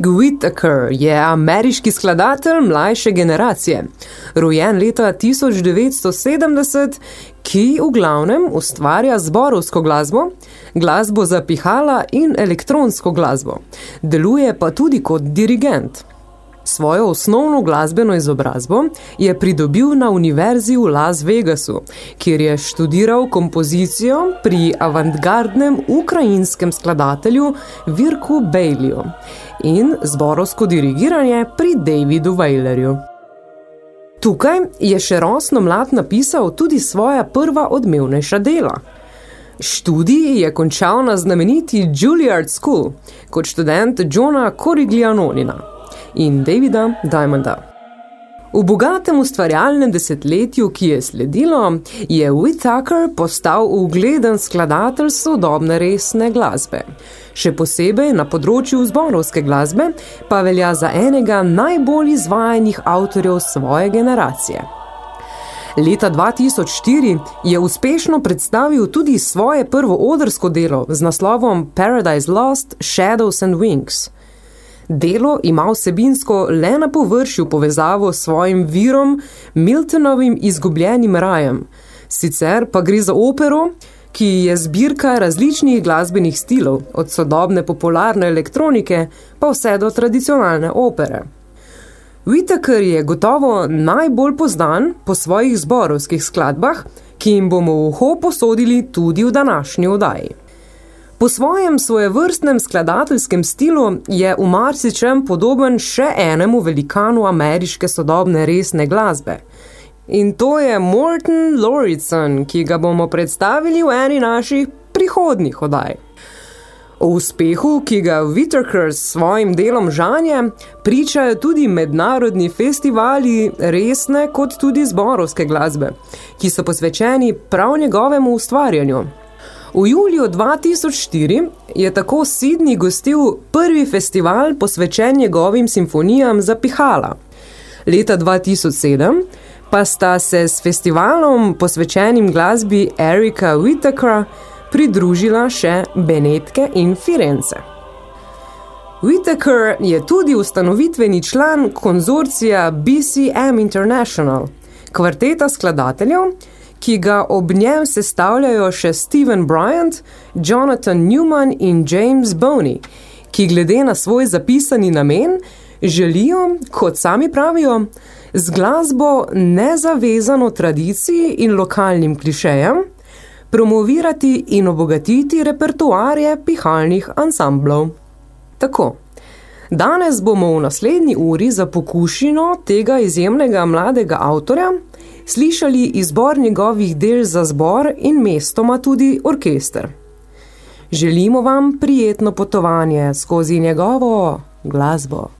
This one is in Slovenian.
Eric Whittaker je ameriški skladatelj mlajše generacije, rojen leta 1970, ki v glavnem ustvarja zborovsko glasbo, glasbo za pihala in elektronsko glasbo. Deluje pa tudi kot dirigent. Svojo osnovno glasbeno izobrazbo je pridobil na univerzi v Las Vegasu, kjer je študiral kompozicijo pri avantgardnem ukrajinskem skladatelju Virku Bejliju in zborovsko dirigiranje pri Davidu Weilerju. Tukaj je še rosno mlad napisal tudi svoja prva odmevnejša dela. Študij je končal na znameniti Juilliard School kot študent Johna Coriglianonina in Davida Diamonda. V bogatem ustvarjalnem desetletju, ki je sledilo, je Whittaker postal ugleden skladatelj sodobne resne glasbe. Še posebej na področju zborovske glasbe pa velja za enega najbolj izvajanih avtorjev svoje generacije. Leta 2004 je uspešno predstavil tudi svoje prvo odrsko delo z naslovom Paradise Lost, Shadows and Wings – Delo ima vsebinsko le na površju povezavo s svojim virom, Miltonovim izgubljenim rajem. Sicer pa gre za opero, ki je zbirka različnih glasbenih stilov, od sodobne popularne elektronike pa vse do tradicionalne opere. Whittaker je gotovo najbolj poznan po svojih zborovskih skladbah, ki jim bomo v uho posodili tudi v današnji odaji. Po svojem svojevrstnem skladateljskem stilu je v marsičem podoben še enemu velikanu ameriške sodobne resne glasbe. In to je Morton Lauritsen, ki ga bomo predstavili v eni naših prihodnih odaj. O uspehu, ki ga Whittaker s svojim delom žanje, pričajo tudi mednarodni festivali resne kot tudi zborovske glasbe, ki so posvečeni prav njegovemu ustvarjanju. V juliju 2004 je tako Sydney gostil prvi festival posvečen njegovim simfonijam za pihala. Leta 2007 pa sta se s festivalom posvečenim glasbi Erika Whitakera pridružila še Benetke in Firenze. Whittaker je tudi ustanovitveni član konzorcija BCM International, kvarteta skladateljev, ki ga ob njem sestavljajo še Steven Bryant, Jonathan Newman in James Boney, ki glede na svoj zapisani namen želijo, kot sami pravijo, z glasbo nezavezano tradiciji in lokalnim klišejem, promovirati in obogatiti repertoarje pihalnih ansamblov. Tako, danes bomo v naslednji uri za pokušino tega izjemnega mladega avtorja slišali izbor njegovih del za zbor in mestoma tudi orkester. Želimo vam prijetno potovanje skozi njegovo glasbo.